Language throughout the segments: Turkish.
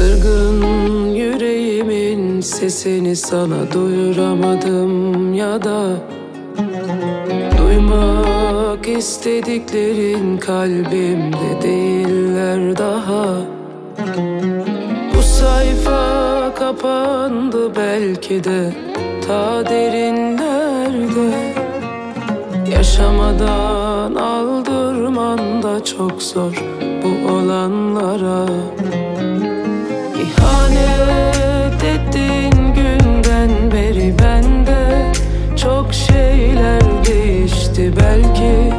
Kalbimin sesini sana duyuramadım ya da Duymak istediklerin kalbimde değiller daha. Bu sayfa kapandı belki de ta derinlerde. Yaşamadan aldırman da çok zor bu olanlara İhanet ettiğin günden beri bende. Çok şeyler değişti belki.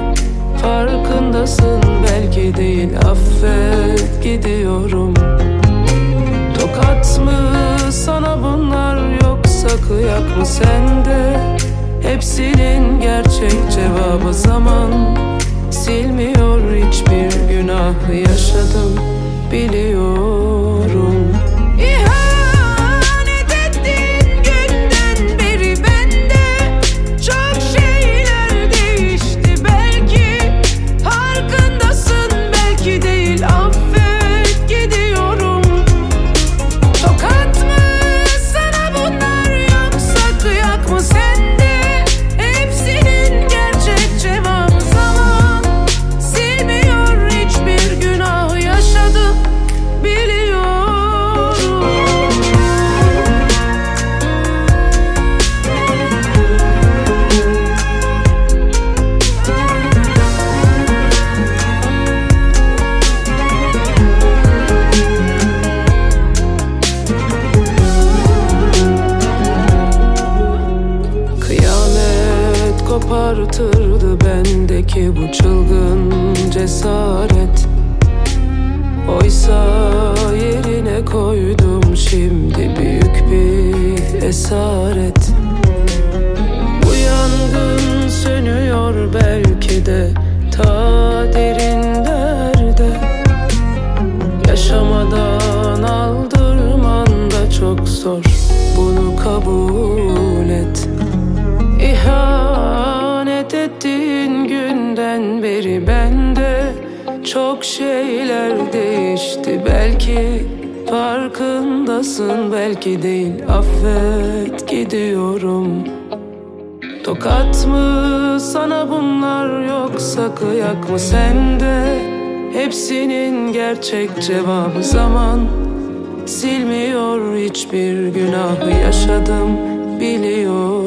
Farkındasın belki değil. Affet gidiyorum. Tokat mı sana bunlar yoksa kıyak mı sende? Hepsinin gerçek cevabı zaman. Silmiyor hiçbir günah yaşadım. Biliyorum Kopartırdı bendeki bu çılgın cesaret. Oysa yerine koydum şimdi büyük bir esaret. Bu yangın sönüyor belki de ta derinlerde Yaşamadan aldırman da çok zor bunu kabul çok şeyler değişti. Belki Farkındasın belki değil. Affet gidiyorum. Tokat mı sana bunlar yoksa kıyak mı? Sende Hepsinin gerçek cevabı. Zaman Silmiyor hiçbir günah yaşadım biliyorum